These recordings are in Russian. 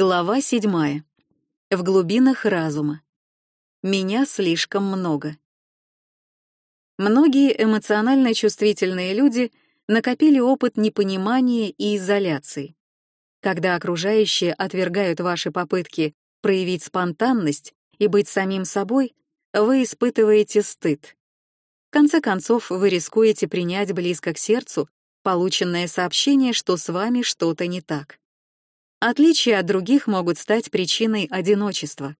Глава седьмая. В глубинах разума. Меня слишком много. Многие эмоционально чувствительные люди накопили опыт непонимания и изоляции. Когда окружающие отвергают ваши попытки проявить спонтанность и быть самим собой, вы испытываете стыд. В конце концов, вы рискуете принять близко к сердцу полученное сообщение, что с вами что-то не так. Отличия от других могут стать причиной одиночества,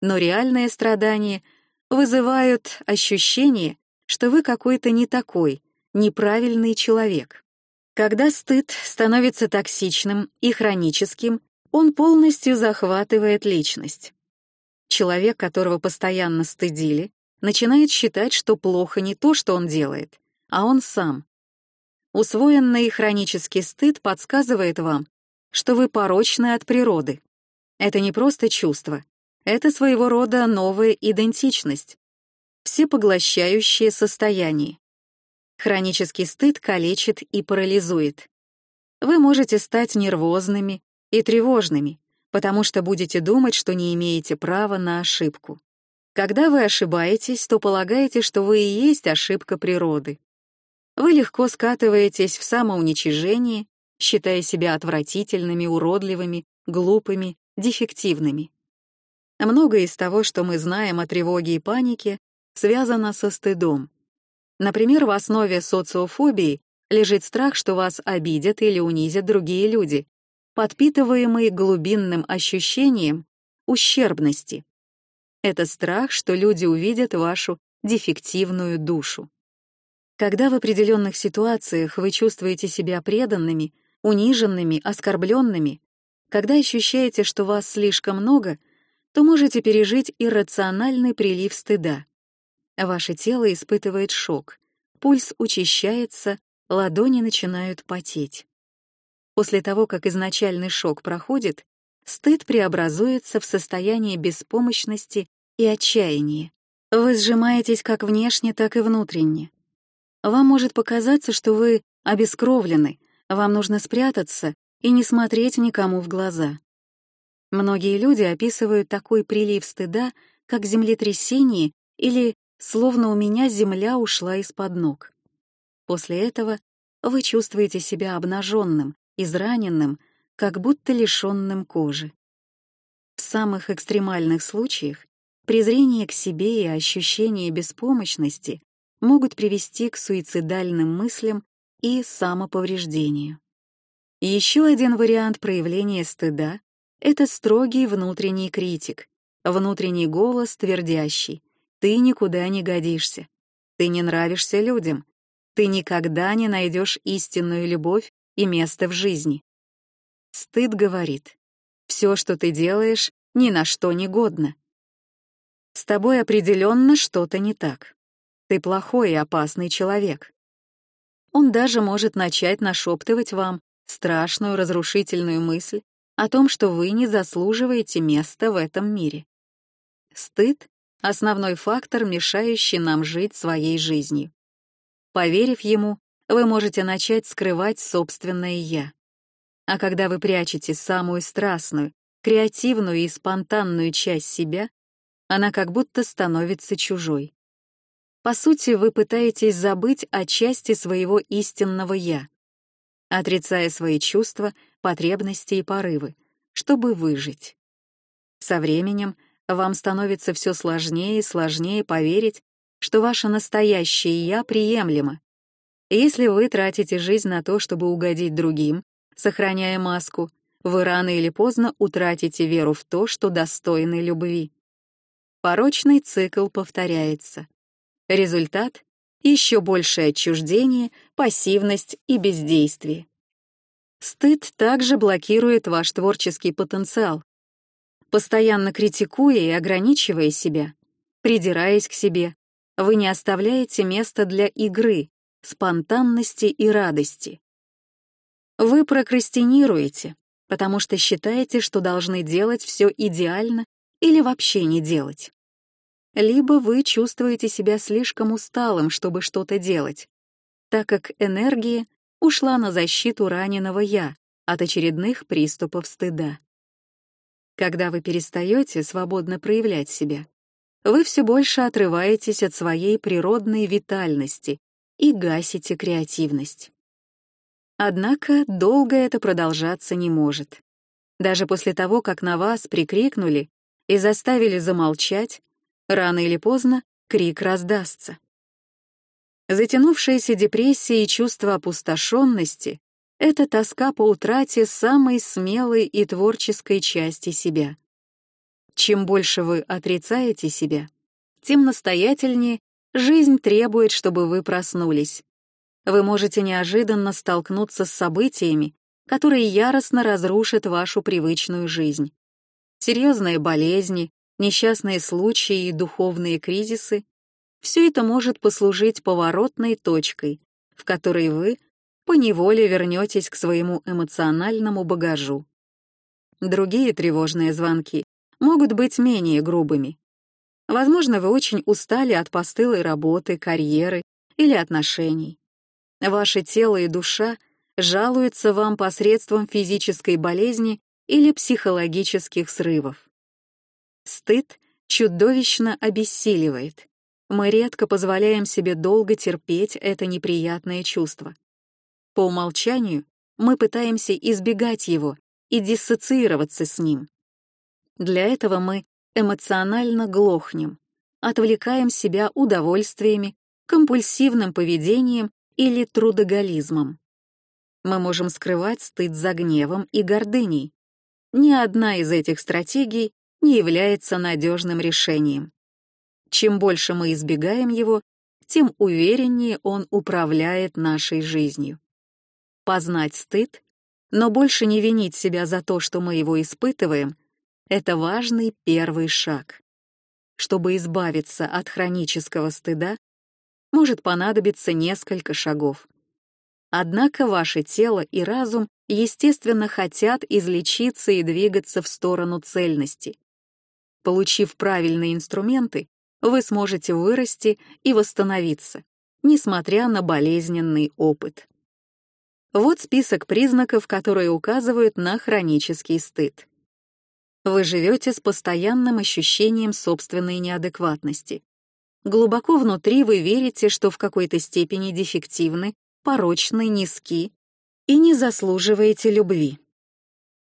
но реальные страдания вызывают ощущение, что вы какой-то не такой, неправильный человек. Когда стыд становится токсичным и хроническим, он полностью захватывает личность. Человек, которого постоянно стыдили, начинает считать, что плохо не то, что он делает, а он сам. Усвоенный хронический стыд подсказывает вам, что вы порочны от природы. Это не просто чувство, это своего рода новая идентичность, всепоглощающее состояние. Хронический стыд калечит и парализует. Вы можете стать нервозными и тревожными, потому что будете думать, что не имеете права на ошибку. Когда вы ошибаетесь, то полагаете, что вы и есть ошибка природы. Вы легко скатываетесь в самоуничижение считая себя отвратительными, уродливыми, глупыми, дефективными. Многое из того, что мы знаем о тревоге и панике, связано со стыдом. Например, в основе социофобии лежит страх, что вас обидят или унизят другие люди, подпитываемый глубинным ощущением ущербности. Это страх, что люди увидят вашу дефективную душу. Когда в определенных ситуациях вы чувствуете себя преданными, униженными, оскорбленными, когда ощущаете, что вас слишком много, то можете пережить иррациональный прилив стыда. Ваше тело испытывает шок, пульс учащается, ладони начинают потеть. После того, как изначальный шок проходит, стыд преобразуется в состояние беспомощности и отчаяния. Вы сжимаетесь как внешне, так и внутренне. Вам может показаться, что вы обескровлены, вам нужно спрятаться и не смотреть никому в глаза. Многие люди описывают такой прилив стыда, как землетрясение или словно у меня земля ушла из-под ног. После этого вы чувствуете себя обнаженным, израненным, как будто лишенным кожи. В самых экстремальных случаях презрение к себе и ощущение беспомощности могут привести к суицидальным мыслям и самоповреждению. Еще один вариант проявления стыда — это строгий внутренний критик, внутренний голос твердящий «ты никуда не годишься», «ты не нравишься людям», «ты никогда не найдешь истинную любовь и место в жизни». Стыд говорит «все, что ты делаешь, ни на что не годно». С тобой определенно что-то не так. Ты плохой и опасный человек. Он даже может начать нашептывать вам страшную разрушительную мысль о том, что вы не заслуживаете места в этом мире. Стыд — основной фактор, мешающий нам жить своей жизнью. Поверив ему, вы можете начать скрывать собственное «я». А когда вы прячете самую страстную, креативную и спонтанную часть себя, она как будто становится чужой. По сути, вы пытаетесь забыть о части своего истинного «я», отрицая свои чувства, потребности и порывы, чтобы выжить. Со временем вам становится все сложнее и сложнее поверить, что ваше настоящее «я» приемлемо. Если вы тратите жизнь на то, чтобы угодить другим, сохраняя маску, вы рано или поздно утратите веру в то, что достойны любви. Порочный цикл повторяется. Результат — еще большее отчуждение, пассивность и бездействие. Стыд также блокирует ваш творческий потенциал. Постоянно критикуя и ограничивая себя, придираясь к себе, вы не оставляете места для игры, спонтанности и радости. Вы прокрастинируете, потому что считаете, что должны делать все идеально или вообще не делать либо вы чувствуете себя слишком усталым, чтобы что-то делать, так как энергия ушла на защиту раненого «я» от очередных приступов стыда. Когда вы перестаете свободно проявлять себя, вы все больше отрываетесь от своей природной витальности и гасите креативность. Однако долго это продолжаться не может. Даже после того, как на вас прикрикнули и заставили замолчать, рано или поздно крик раздастся. Затянувшаяся депрессия и чувство опустошенности — это тоска по утрате самой смелой и творческой части себя. Чем больше вы отрицаете себя, тем настоятельнее жизнь требует, чтобы вы проснулись. Вы можете неожиданно столкнуться с событиями, которые яростно разрушат вашу привычную жизнь. Серьезные болезни, несчастные случаи и духовные кризисы — все это может послужить поворотной точкой, в которой вы поневоле вернетесь к своему эмоциональному багажу. Другие тревожные звонки могут быть менее грубыми. Возможно, вы очень устали от постылой работы, карьеры или отношений. Ваше тело и душа жалуются вам посредством физической болезни или психологических срывов. Стыд чудовищно обессиливает. Мы редко позволяем себе долго терпеть это неприятное чувство. По умолчанию мы пытаемся избегать его и диссоциироваться с ним. Для этого мы эмоционально глохнем, отвлекаем себя удовольствиями, компульсивным поведением или трудоголизмом. Мы можем скрывать стыд за гневом и гордыней. Ни одна из этих стратегий не является надежным решением. Чем больше мы избегаем его, тем увереннее он управляет нашей жизнью. Познать стыд, но больше не винить себя за то, что мы его испытываем, это важный первый шаг. Чтобы избавиться от хронического стыда, может понадобиться несколько шагов. Однако ваше тело и разум, естественно, хотят излечиться и двигаться в сторону цельности. Получив правильные инструменты, вы сможете вырасти и восстановиться, несмотря на болезненный опыт. Вот список признаков, которые указывают на хронический стыд. Вы живете с постоянным ощущением собственной неадекватности. Глубоко внутри вы верите, что в какой-то степени дефективны, порочны, низки и не заслуживаете любви.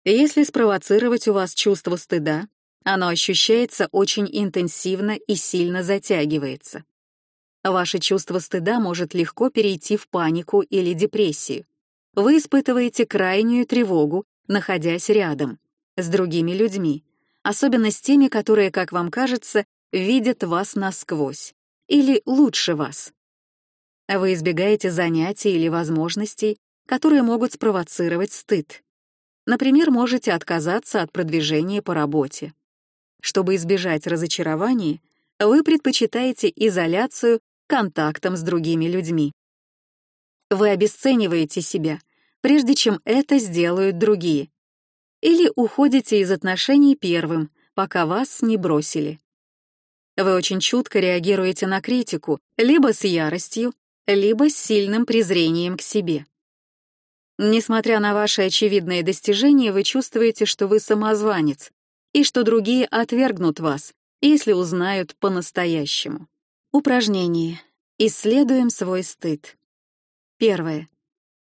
Если спровоцировать у вас чувство стыда, оно ощущается очень интенсивно и сильно затягивается. Ваше чувство стыда может легко перейти в панику или депрессию. Вы испытываете крайнюю тревогу, находясь рядом с другими людьми, особенно с теми, которые, как вам кажется, видят вас насквозь или лучше вас. Вы избегаете занятий или возможностей, которые могут спровоцировать стыд. Например, можете отказаться от продвижения по работе. Чтобы избежать разочарования, вы предпочитаете изоляцию контактом с другими людьми. Вы обесцениваете себя, прежде чем это сделают другие, или уходите из отношений первым, пока вас не бросили. Вы очень чутко реагируете на критику, либо с яростью, либо с сильным презрением к себе. Несмотря на ваши очевидные достижения, вы чувствуете, что вы самозванец, и что другие отвергнут вас, если узнают по-настоящему. Упражнение. Исследуем свой стыд. Первое.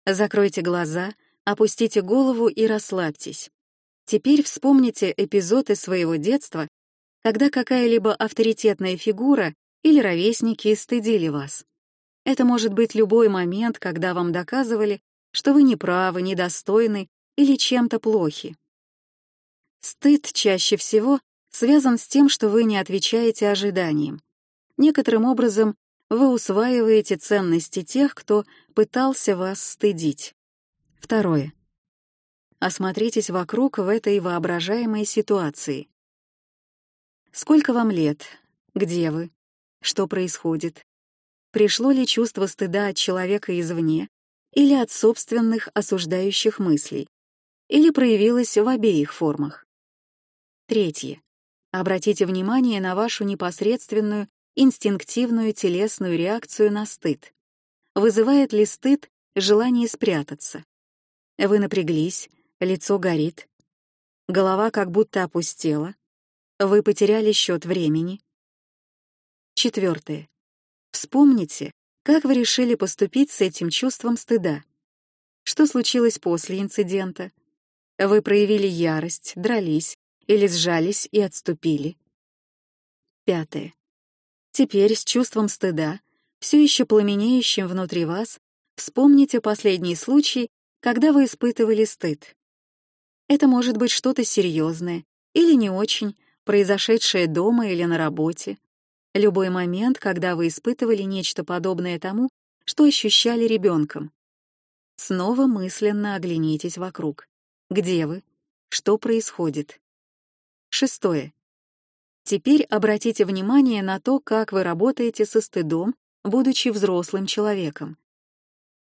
Закройте глаза, опустите голову и расслабьтесь. Теперь вспомните эпизоды своего детства, когда какая-либо авторитетная фигура или ровесники стыдили вас. Это может быть любой момент, когда вам доказывали, что вы неправы, недостойны или чем-то плохи. Стыд чаще всего связан с тем, что вы не отвечаете ожиданиям. Некоторым образом вы усваиваете ценности тех, кто пытался вас стыдить. Второе. Осмотритесь вокруг в этой воображаемой ситуации. Сколько вам лет? Где вы? Что происходит? Пришло ли чувство стыда от человека извне или от собственных осуждающих мыслей? Или проявилось в обеих формах? Третье. Обратите внимание на вашу непосредственную, инстинктивную телесную реакцию на стыд. Вызывает ли стыд желание спрятаться? Вы напряглись, лицо горит. Голова как будто опустела. Вы потеряли счет времени. Четвертое. Вспомните, как вы решили поступить с этим чувством стыда. Что случилось после инцидента? Вы проявили ярость, дрались или сжались и отступили. Пятое. Теперь с чувством стыда, все еще пламенеющим внутри вас, вспомните последний случай, когда вы испытывали стыд. Это может быть что-то серьезное или не очень, произошедшее дома или на работе. Любой момент, когда вы испытывали нечто подобное тому, что ощущали ребенком. Снова мысленно оглянитесь вокруг. Где вы? Что происходит? Шестое. Теперь обратите внимание на то, как вы работаете со стыдом, будучи взрослым человеком.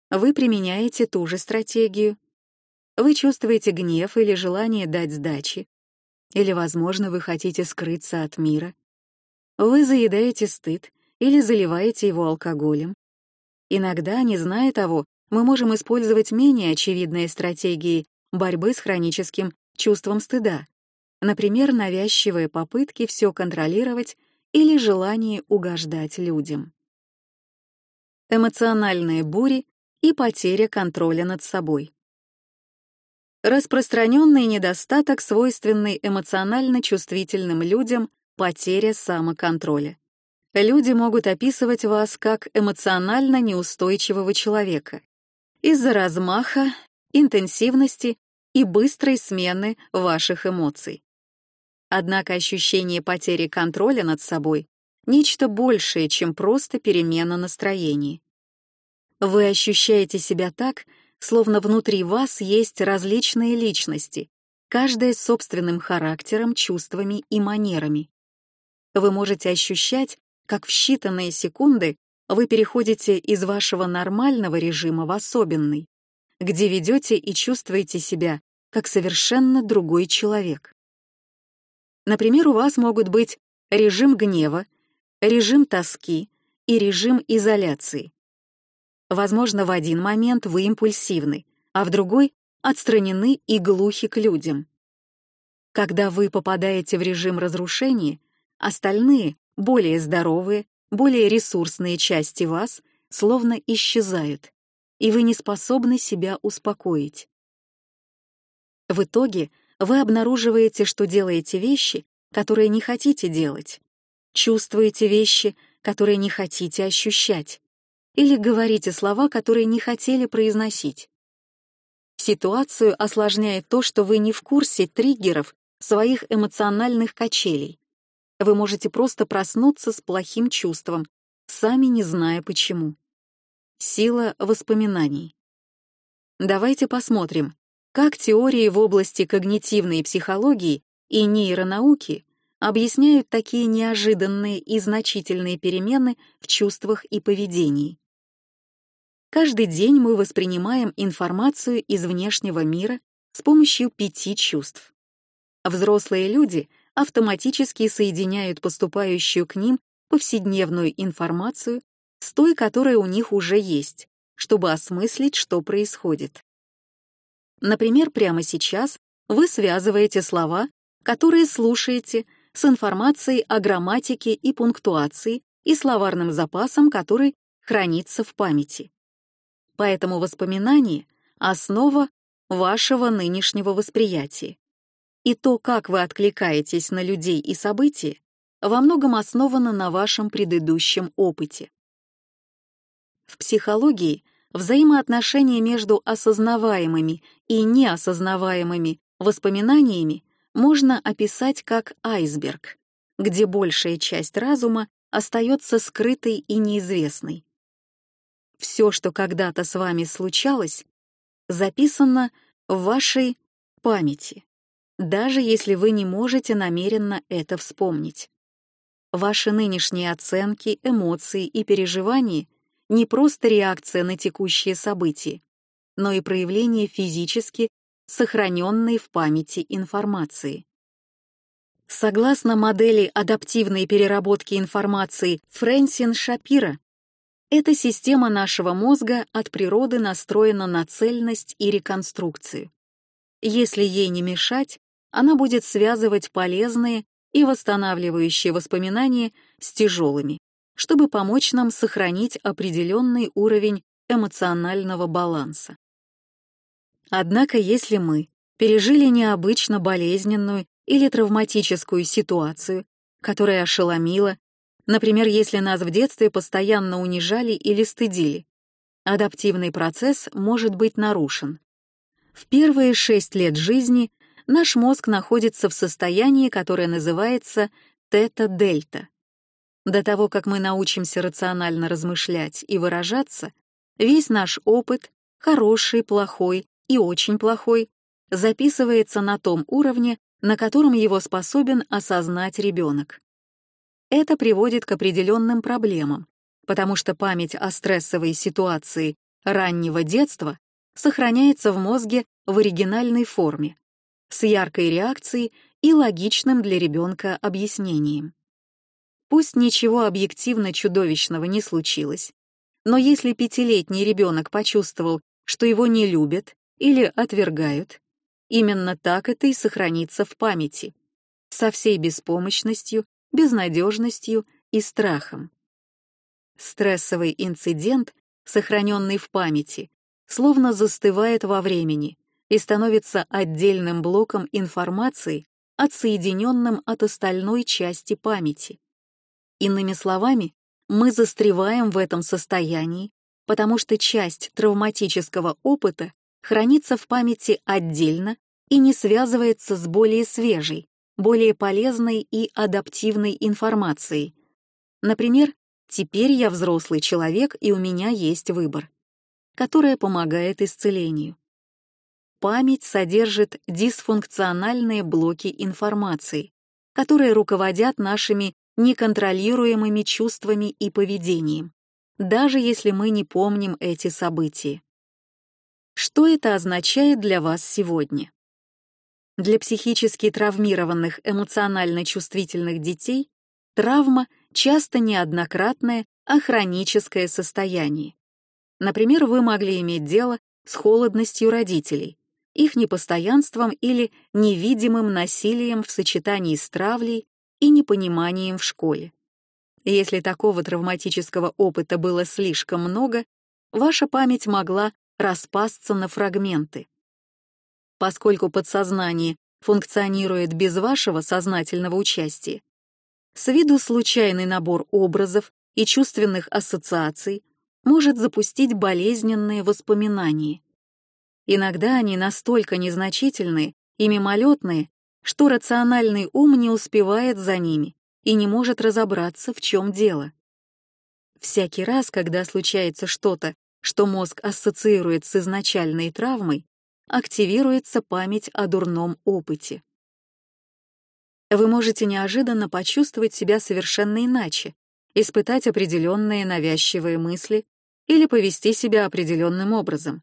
Вы применяете ту же стратегию. Вы чувствуете гнев или желание дать сдачи. Или, возможно, вы хотите скрыться от мира. Вы заедаете стыд или заливаете его алкоголем. Иногда, не зная того, мы можем использовать менее очевидные стратегии борьбы с хроническим чувством стыда, например, навязчивые попытки все контролировать или желание угождать людям. Эмоциональные бури и потеря контроля над собой. Распространенный недостаток, свойственный эмоционально чувствительным людям, потеря самоконтроля. Люди могут описывать вас как эмоционально неустойчивого человека из-за размаха, интенсивности и быстрой смены ваших эмоций. Однако ощущение потери контроля над собой — нечто большее, чем просто перемена настроений. Вы ощущаете себя так, словно внутри вас есть различные личности, каждая с собственным характером, чувствами и манерами. Вы можете ощущать, как в считанные секунды вы переходите из вашего нормального режима в особенный, где ведете и чувствуете себя как совершенно другой человек. Например, у вас могут быть режим гнева, режим тоски и режим изоляции. Возможно, в один момент вы импульсивны, а в другой — отстранены и глухи к людям. Когда вы попадаете в режим разрушения, остальные, более здоровые, более ресурсные части вас словно исчезают, и вы не способны себя успокоить. В итоге вы обнаруживаете, что делаете вещи, которые не хотите делать, чувствуете вещи, которые не хотите ощущать, или говорите слова, которые не хотели произносить. Ситуацию осложняет то, что вы не в курсе триггеров своих эмоциональных качелей. Вы можете просто проснуться с плохим чувством, сами не зная почему. Сила воспоминаний. Давайте посмотрим, как теории в области когнитивной психологии и нейронауки объясняют такие неожиданные и значительные перемены в чувствах и поведении. Каждый день мы воспринимаем информацию из внешнего мира с помощью пяти чувств. Взрослые люди автоматически соединяют поступающую к ним повседневную информацию с той, которая у них уже есть, чтобы осмыслить, что происходит. Например, прямо сейчас вы связываете слова, которые слушаете, с информацией о грамматике и пунктуации и словарным запасом, который хранится в памяти. Поэтому воспоминание — основа вашего нынешнего восприятия. И то, как вы откликаетесь на людей и события, во многом основано на вашем предыдущем опыте. В психологии взаимоотношения между осознаваемыми и неосознаваемыми воспоминаниями можно описать как айсберг, где большая часть разума остается скрытой и неизвестной, все, что когда-то с вами случалось, записано в вашей памяти, даже если вы не можете намеренно это вспомнить. Ваши нынешние оценки, эмоции и переживания не просто реакция на текущие события, но и проявление физически сохраненной в памяти информации. Согласно модели адаптивной переработки информации Фрэнсин Шапира, эта система нашего мозга от природы настроена на цельность и реконструкцию. Если ей не мешать, она будет связывать полезные и восстанавливающие воспоминания с тяжелыми, чтобы помочь нам сохранить определенный уровень эмоционального баланса. Однако если мы пережили необычно болезненную или травматическую ситуацию, которая ошеломила, например, если нас в детстве постоянно унижали или стыдили, адаптивный процесс может быть нарушен. В первые шесть лет жизни наш мозг находится в состоянии, которое называется тета-дельта. До того, как мы научимся рационально размышлять и выражаться, весь наш опыт, хороший, плохой и очень плохой, записывается на том уровне, на котором его способен осознать ребенок. Это приводит к определенным проблемам, потому что память о стрессовой ситуации раннего детства сохраняется в мозге в оригинальной форме, с яркой реакцией и логичным для ребенка объяснением. Пусть ничего объективно чудовищного не случилось, но если пятилетний ребенок почувствовал, что его не любят или отвергают, именно так это и сохранится в памяти, со всей беспомощностью, безнадежностью и страхом. Стрессовый инцидент, сохраненный в памяти, словно застывает во времени и становится отдельным блоком информации, отсоединенным от остальной части памяти. Иными словами, мы застреваем в этом состоянии, потому что часть травматического опыта хранится в памяти отдельно и не связывается с более свежей, более полезной и адаптивной информацией. Например, теперь я взрослый человек и у меня есть выбор которая помогает исцелению. Память содержит дисфункциональные блоки информации, которые руководят нашими неконтролируемыми чувствами и поведением, даже если мы не помним эти события. Что это означает для вас сегодня? Для психически травмированных эмоционально чувствительных детей травма часто неоднократное, а хроническое состояние. Например, вы могли иметь дело с холодностью родителей, их непостоянством или невидимым насилием в сочетании с травлей и непониманием в школе. Если такого травматического опыта было слишком много, ваша память могла распасться на фрагменты. Поскольку подсознание функционирует без вашего сознательного участия, с виду случайный набор образов и чувственных ассоциаций может запустить болезненные воспоминания. Иногда они настолько незначительные и мимолетные, что рациональный ум не успевает за ними и не может разобраться, в чем дело. Всякий раз, когда случается что-то, что мозг ассоциирует с изначальной травмой, активируется память о дурном опыте. Вы можете неожиданно почувствовать себя совершенно иначе, испытать определенные навязчивые мысли или повести себя определенным образом.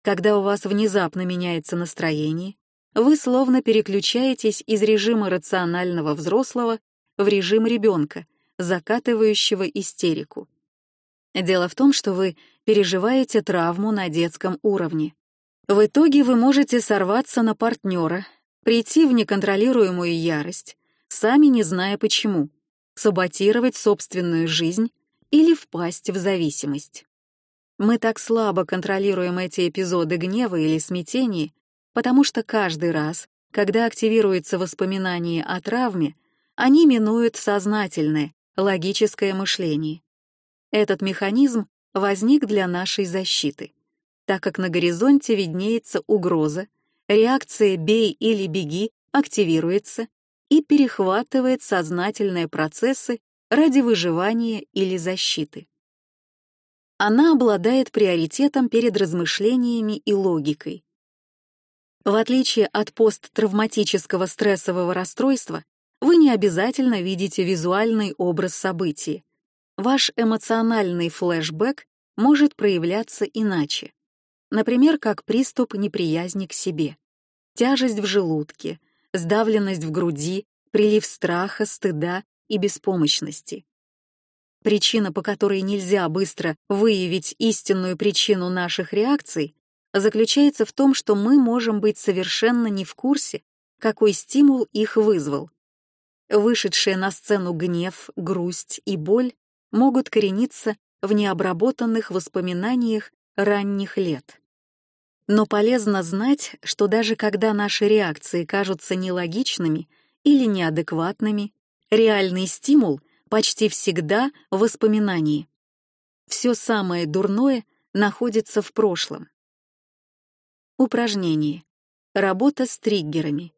Когда у вас внезапно меняется настроение, вы словно переключаетесь из режима рационального взрослого в режим ребенка, закатывающего истерику. Дело в том, что вы переживаете травму на детском уровне. В итоге вы можете сорваться на партнера, прийти в неконтролируемую ярость, сами не зная почему, саботировать собственную жизнь или впасть в зависимость. Мы так слабо контролируем эти эпизоды гнева или смятения, потому что каждый раз, когда активируется воспоминание о травме, они минуют сознательное, логическое мышление. Этот механизм возник для нашей защиты, так как на горизонте виднеется угроза, реакция «бей или беги» активируется и перехватывает сознательные процессы ради выживания или защиты она обладает приоритетом перед размышлениями и логикой. В отличие от посттравматического стрессового расстройства, вы не обязательно видите визуальный образ событий. Ваш эмоциональный флешбэк может проявляться иначе. Например, как приступ неприязни к себе, тяжесть в желудке, сдавленность в груди, прилив страха, стыда и беспомощности. Причина, по которой нельзя быстро выявить истинную причину наших реакций, заключается в том, что мы можем быть совершенно не в курсе, какой стимул их вызвал. Вышедшие на сцену гнев, грусть и боль могут корениться в необработанных воспоминаниях ранних лет. Но полезно знать, что даже когда наши реакции кажутся нелогичными или неадекватными, реальный стимул почти всегда в воспоминании. Все самое дурное находится в прошлом. Упражнение. Работа с триггерами.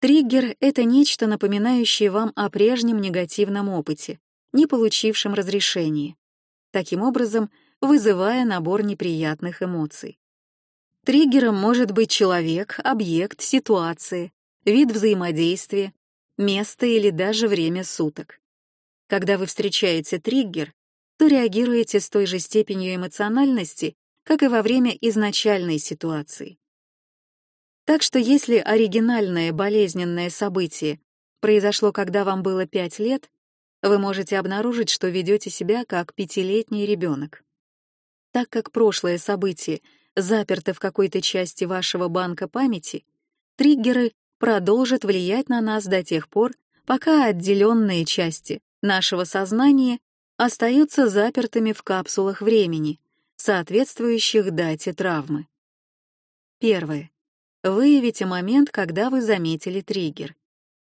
Триггер — это нечто, напоминающее вам о прежнем негативном опыте, не получившем разрешения, таким образом вызывая набор неприятных эмоций. Триггером может быть человек, объект, ситуация, вид взаимодействия, место или даже время суток. Когда вы встречаете триггер, то реагируете с той же степенью эмоциональности, как и во время изначальной ситуации. Так что если оригинальное болезненное событие произошло, когда вам было 5 лет, вы можете обнаружить, что ведете себя как пятилетний ребенок. Так как прошлое событие заперто в какой-то части вашего банка памяти, триггеры продолжат влиять на нас до тех пор, пока отделенные части нашего сознания остаются запертыми в капсулах времени, соответствующих дате травмы. Первое. Выявите момент, когда вы заметили триггер.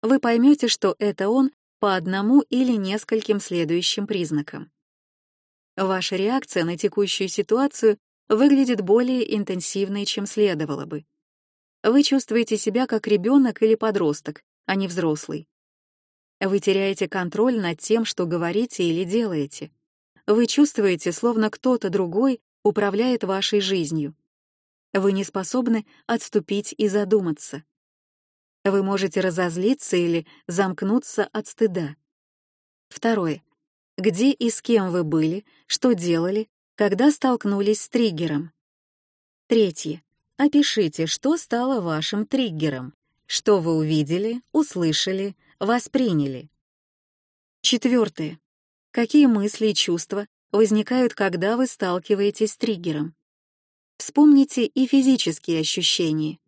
Вы поймете, что это он по одному или нескольким следующим признакам. Ваша реакция на текущую ситуацию выглядит более интенсивной, чем следовало бы. Вы чувствуете себя как ребенок или подросток, а не взрослый. Вы теряете контроль над тем, что говорите или делаете. Вы чувствуете, словно кто-то другой управляет вашей жизнью. Вы не способны отступить и задуматься. Вы можете разозлиться или замкнуться от стыда. Второе. Где и с кем вы были, что делали, когда столкнулись с триггером. Третье. Опишите, что стало вашим триггером, что вы увидели, услышали, восприняли. Четвертое. Какие мысли и чувства возникают, когда вы сталкиваетесь с триггером? Вспомните и физические ощущения.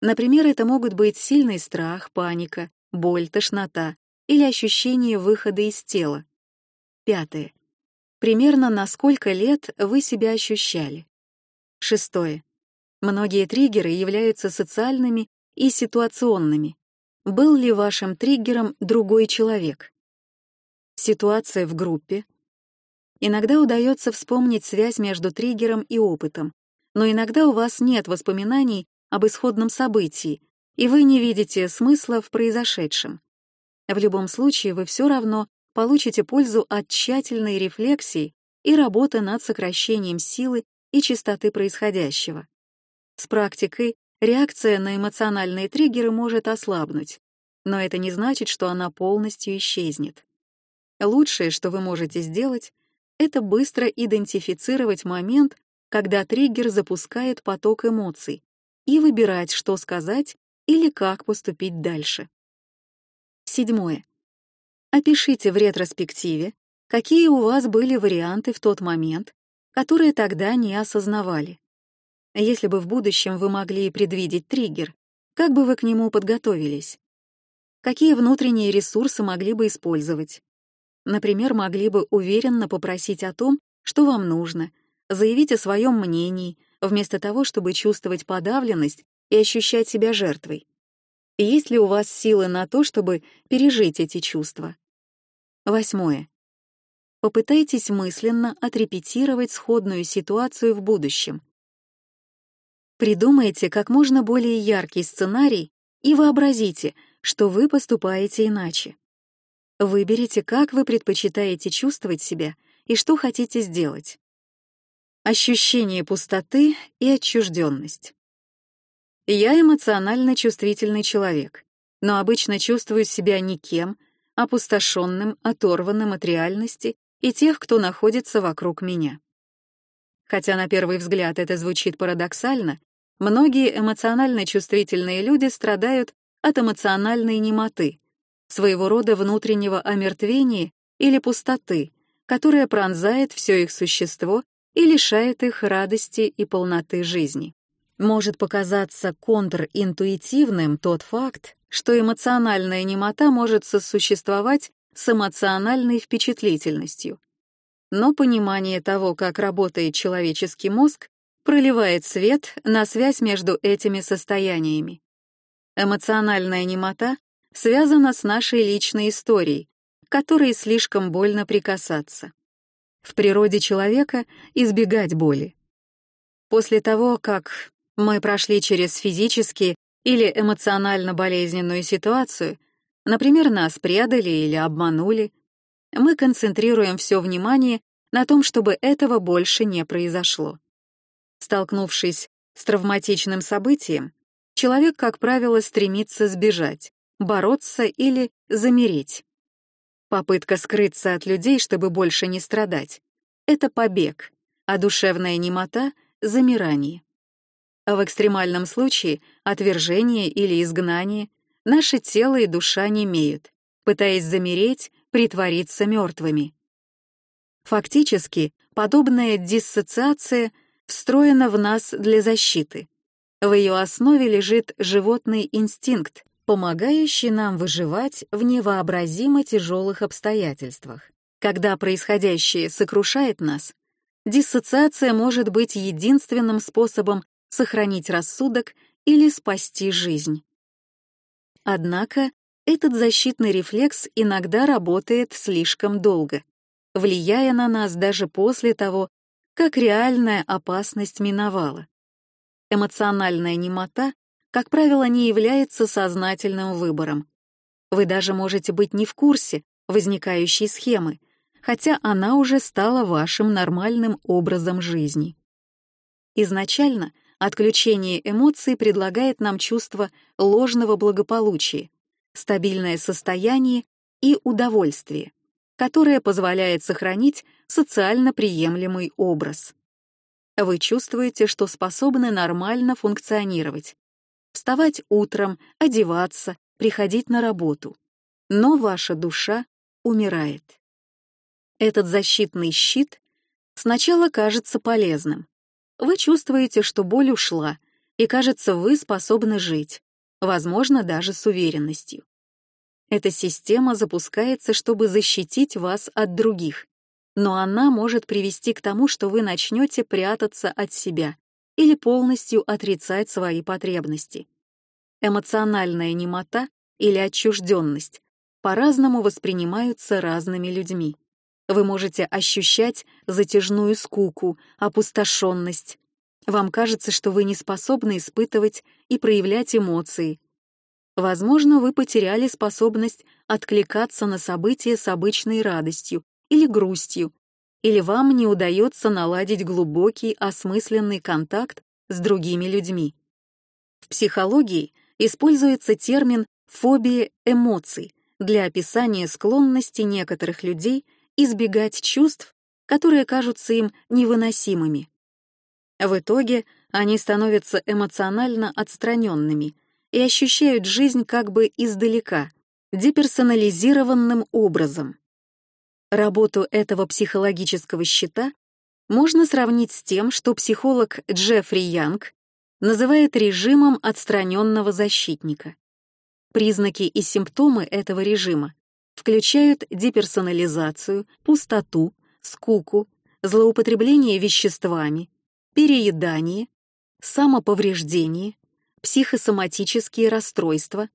Например, это могут быть сильный страх, паника, боль, тошнота или ощущение выхода из тела. Пятое. Примерно на сколько лет вы себя ощущали. Шестое. Многие триггеры являются социальными и ситуационными. Был ли вашим триггером другой человек? Ситуация в группе. Иногда удается вспомнить связь между триггером и опытом, но иногда у вас нет воспоминаний об исходном событии, и вы не видите смысла в произошедшем. В любом случае вы все равно получите пользу от тщательной рефлексии и работы над сокращением силы и частоты происходящего. С практикой реакция на эмоциональные триггеры может ослабнуть, но это не значит, что она полностью исчезнет. Лучшее, что вы можете сделать, это быстро идентифицировать момент, когда триггер запускает поток эмоций, и выбирать, что сказать или как поступить дальше. Седьмое. Опишите в ретроспективе, какие у вас были варианты в тот момент, которые тогда не осознавали. Если бы в будущем вы могли предвидеть триггер, как бы вы к нему подготовились? Какие внутренние ресурсы могли бы использовать? Например, могли бы уверенно попросить о том, что вам нужно, заявить о своем мнении, вместо того, чтобы чувствовать подавленность и ощущать себя жертвой. Есть ли у вас силы на то, чтобы пережить эти чувства? Восьмое. Попытайтесь мысленно отрепетировать сходную ситуацию в будущем. Придумайте как можно более яркий сценарий и вообразите, что вы поступаете иначе. Выберите, как вы предпочитаете чувствовать себя и что хотите сделать. Ощущение пустоты и отчужденность. Я эмоционально чувствительный человек, но обычно чувствую себя никем, опустошенным, оторванным от реальности и тех, кто находится вокруг меня. Хотя на первый взгляд это звучит парадоксально, многие эмоционально чувствительные люди страдают от эмоциональной немоты, своего рода внутреннего омертвения или пустоты, которая пронзает все их существо и лишает их радости и полноты жизни. Может показаться контринтуитивным тот факт, что эмоциональная немота может сосуществовать с эмоциональной впечатлительностью. Но понимание того, как работает человеческий мозг, проливает свет на связь между этими состояниями. Эмоциональная немота связана с нашей личной историей, которой слишком больно прикасаться. В природе человека избегать боли. После того, как мы прошли через физически или эмоционально болезненную ситуацию, например, нас предали или обманули, мы концентрируем все внимание на том, чтобы этого больше не произошло. Столкнувшись с травматичным событием, человек, как правило, стремится сбежать, бороться или замереть. Попытка скрыться от людей, чтобы больше не страдать — это побег, а душевная немота — замирание. А в экстремальном случае — отвержение или изгнание — наше тело и душа не имеют, пытаясь замереть, притвориться мертвыми. Фактически, подобная диссоциация встроена в нас для защиты. В ее основе лежит животный инстинкт, помогающий нам выживать в невообразимо тяжелых обстоятельствах. Когда происходящее сокрушает нас, диссоциация может быть единственным способом сохранить рассудок или спасти жизнь. Однако этот защитный рефлекс иногда работает слишком долго, влияя на нас даже после того, как реальная опасность миновала. Эмоциональная немота, как правило, не является сознательным выбором. Вы даже можете быть не в курсе возникающей схемы, хотя она уже стала вашим нормальным образом жизни. Изначально отключение эмоций предлагает нам чувство ложного благополучия, стабильное состояние и удовольствие, которое позволяет сохранить социально приемлемый образ. Вы чувствуете, что способны нормально функционировать, вставать утром, одеваться, приходить на работу. Но ваша душа умирает. Этот защитный щит сначала кажется полезным. Вы чувствуете, что боль ушла, и кажется, вы способны жить, возможно, даже с уверенностью. Эта система запускается, чтобы защитить вас от других, но она может привести к тому, что вы начнете прятаться от себя или полностью отрицать свои потребности. Эмоциональная немота или отчужденность по-разному воспринимаются разными людьми. Вы можете ощущать затяжную скуку, опустошенность, вам кажется, что вы не способны испытывать и проявлять эмоции. Возможно, вы потеряли способность откликаться на события с обычной радостью или грустью, или вам не удается наладить глубокий, осмысленный контакт с другими людьми. В психологии используется термин «фобия эмоций» для описания склонности некоторых людей избегать чувств, которые кажутся им невыносимыми. В итоге они становятся эмоционально отстраненными и ощущают жизнь как бы издалека, деперсонализированным образом. Работу этого психологического щита можно сравнить с тем, что психолог Джеффри Янг называет режимом отстраненного защитника. Признаки и симптомы этого режима включают деперсонализацию, пустоту, скуку, злоупотребление веществами, переедание, самоповреждение, психосоматические расстройства,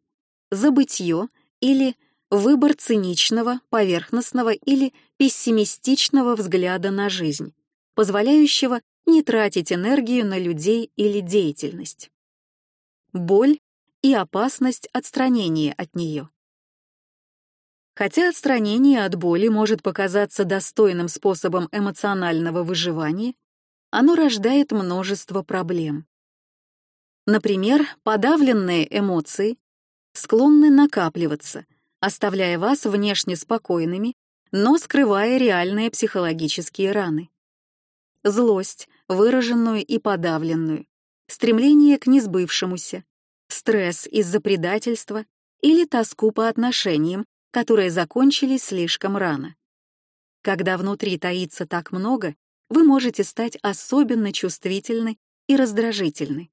забытье или выбор циничного, поверхностного или пессимистичного взгляда на жизнь, позволяющего не тратить энергию на людей или деятельность. Боль и опасность отстранения от нее. Хотя отстранение от боли может показаться достойным способом эмоционального выживания, оно рождает множество проблем. Например, подавленные эмоции склонны накапливаться, оставляя вас внешне спокойными, но скрывая реальные психологические раны. Злость, выраженную и подавленную, стремление к несбывшемуся, стресс из-за предательства или тоску по отношениям, которые закончились слишком рано. Когда внутри таится так много, вы можете стать особенно чувствительны и раздражительны,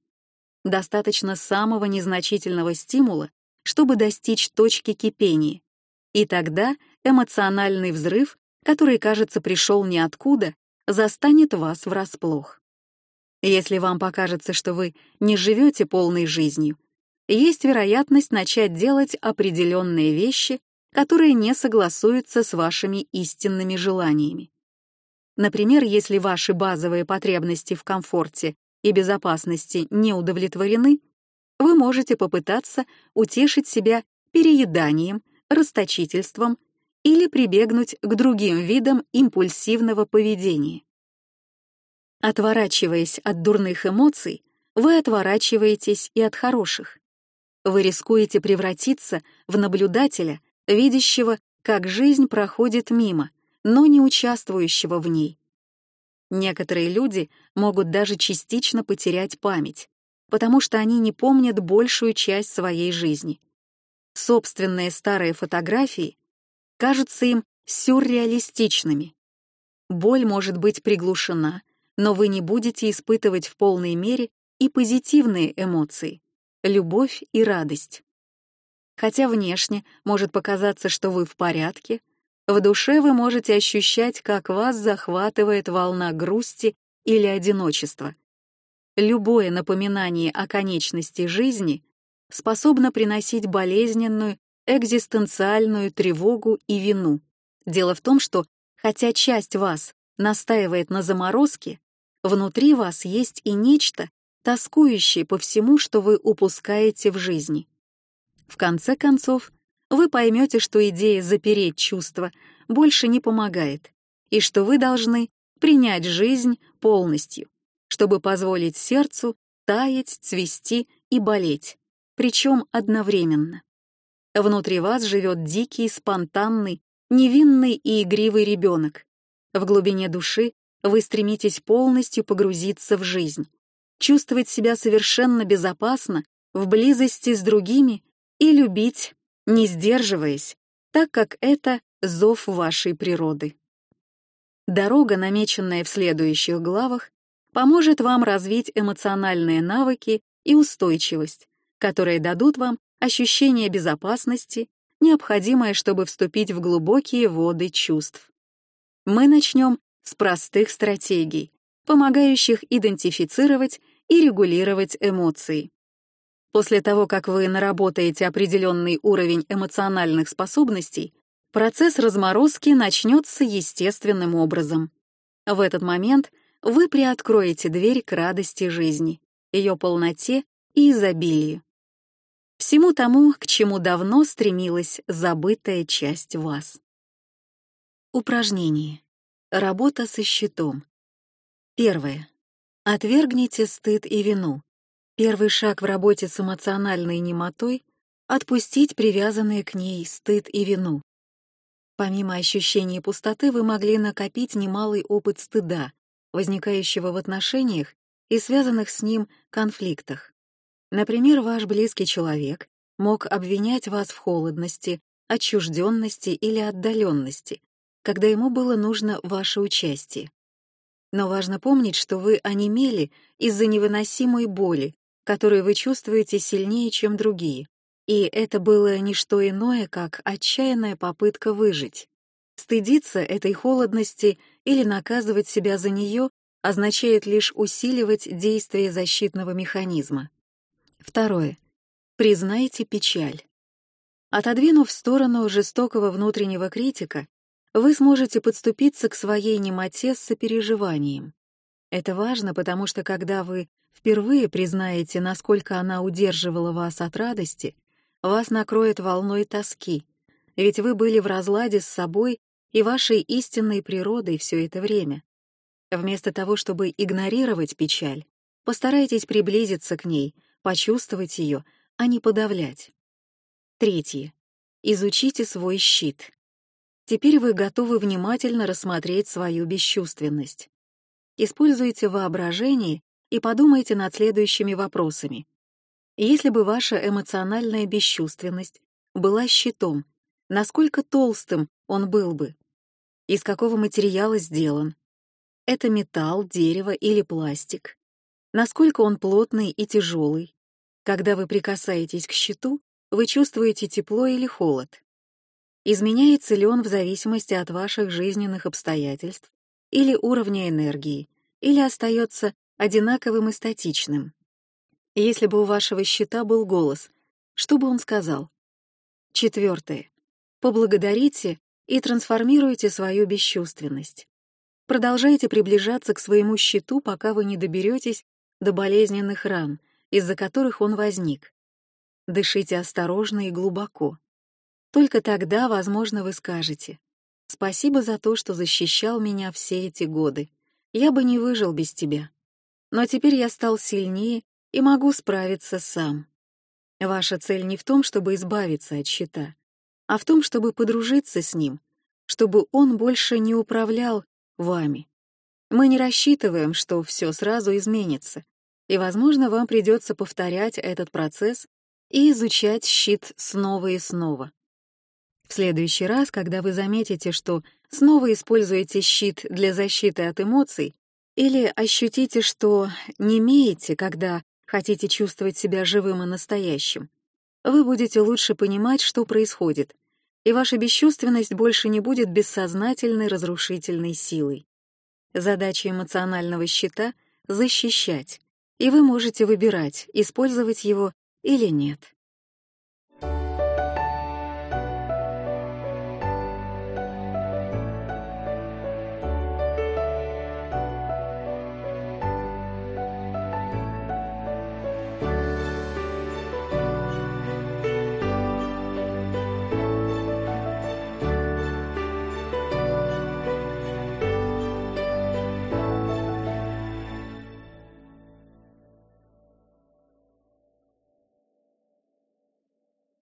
Достаточно самого незначительного стимула, чтобы достичь точки кипения. И тогда эмоциональный взрыв, который, кажется, пришел ниоткуда, застанет вас врасплох. Если вам покажется, что вы не живете полной жизнью, есть вероятность начать делать определенные вещи, которые не согласуются с вашими истинными желаниями. Например, если ваши базовые потребности в комфорте и безопасности не удовлетворены, вы можете попытаться утешить себя перееданием, расточительством или прибегнуть к другим видам импульсивного поведения. Отворачиваясь от дурных эмоций, вы отворачиваетесь и от хороших. Вы рискуете превратиться в наблюдателя, видящего, как жизнь проходит мимо, но не участвующего в ней. Некоторые люди могут даже частично потерять память, потому что они не помнят большую часть своей жизни. Собственные старые фотографии кажутся им сюрреалистичными. Боль может быть приглушена, но вы не будете испытывать в полной мере и позитивные эмоции — любовь и радость. Хотя внешне может показаться, что вы в порядке, в душе вы можете ощущать, как вас захватывает волна грусти или одиночества. Любое напоминание о конечности жизни способно приносить болезненную, экзистенциальную тревогу и вину. Дело в том, что, хотя часть вас настаивает на заморозке, внутри вас есть и нечто, тоскующее по всему, что вы упускаете в жизни. В конце концов, вы поймете, что идея запереть чувства больше не помогает, и что вы должны принять жизнь полностью, чтобы позволить сердцу таять, цвести и болеть, причем одновременно. Внутри вас живет дикий, спонтанный, невинный и игривый ребенок. В глубине души вы стремитесь полностью погрузиться в жизнь, чувствовать себя совершенно безопасно в близости с другими и любить не сдерживаясь, так как это зов вашей природы. Дорога, намеченная в следующих главах, поможет вам развить эмоциональные навыки и устойчивость, которые дадут вам ощущение безопасности, необходимое, чтобы вступить в глубокие воды чувств. Мы начнем с простых стратегий, помогающих идентифицировать и регулировать эмоции. После того, как вы наработаете определенный уровень эмоциональных способностей, процесс разморозки начнется естественным образом. В этот момент вы приоткроете дверь к радости жизни, ее полноте и изобилию. Всему тому, к чему давно стремилась забытая часть вас. Упражнение. Работа со щитом. Первое. Отвергните стыд и вину. Первый шаг в работе с эмоциональной немотой — отпустить привязанные к ней стыд и вину. Помимо ощущения пустоты, вы могли накопить немалый опыт стыда, возникающего в отношениях и связанных с ним конфликтах. Например, ваш близкий человек мог обвинять вас в холодности, отчужденности или отдаленности, когда ему было нужно ваше участие. Но важно помнить, что вы онемели из-за невыносимой боли, которую вы чувствуете сильнее, чем другие. И это было не что иное, как отчаянная попытка выжить. Стыдиться этой холодности или наказывать себя за нее означает лишь усиливать действие защитного механизма. Второе. Признайте печаль. Отодвинув в сторону жестокого внутреннего критика, вы сможете подступиться к своей немоте с сопереживанием. Это важно, потому что когда вы впервые признаете, насколько она удерживала вас от радости, вас накроет волной тоски, ведь вы были в разладе с собой и вашей истинной природой все это время. Вместо того, чтобы игнорировать печаль, постарайтесь приблизиться к ней, почувствовать ее, а не подавлять. Третье. Изучите свой щит. Теперь вы готовы внимательно рассмотреть свою бесчувственность. Используйте воображение и подумайте над следующими вопросами. Если бы ваша эмоциональная бесчувственность была щитом, насколько толстым он был бы? Из какого материала сделан? Это металл, дерево или пластик? Насколько он плотный и тяжелый? Когда вы прикасаетесь к щиту, вы чувствуете тепло или холод. Изменяется ли он в зависимости от ваших жизненных обстоятельств или уровня энергии, или остается одинаковым и статичным. Если бы у вашего щита был голос, что бы он сказал? Четвертое. Поблагодарите и трансформируйте свою бесчувственность. Продолжайте приближаться к своему щиту, пока вы не доберетесь до болезненных ран, из-за которых он возник. Дышите осторожно и глубоко. Только тогда, возможно, вы скажете «Спасибо за то, что защищал меня все эти годы. Я бы не выжил без тебя. Но теперь я стал сильнее и могу справиться сам». Ваша цель не в том, чтобы избавиться от щита, а в том, чтобы подружиться с ним, чтобы он больше не управлял вами. Мы не рассчитываем, что все сразу изменится, и, возможно, вам придется повторять этот процесс и изучать щит снова и снова. В следующий раз, когда вы заметите, что снова используете щит для защиты от эмоций, или ощутите, что не имеете, когда хотите чувствовать себя живым и настоящим, вы будете лучше понимать, что происходит, и ваша бесчувственность больше не будет бессознательной разрушительной силой. Задача эмоционального щита — защищать, и вы можете выбирать, использовать его или нет.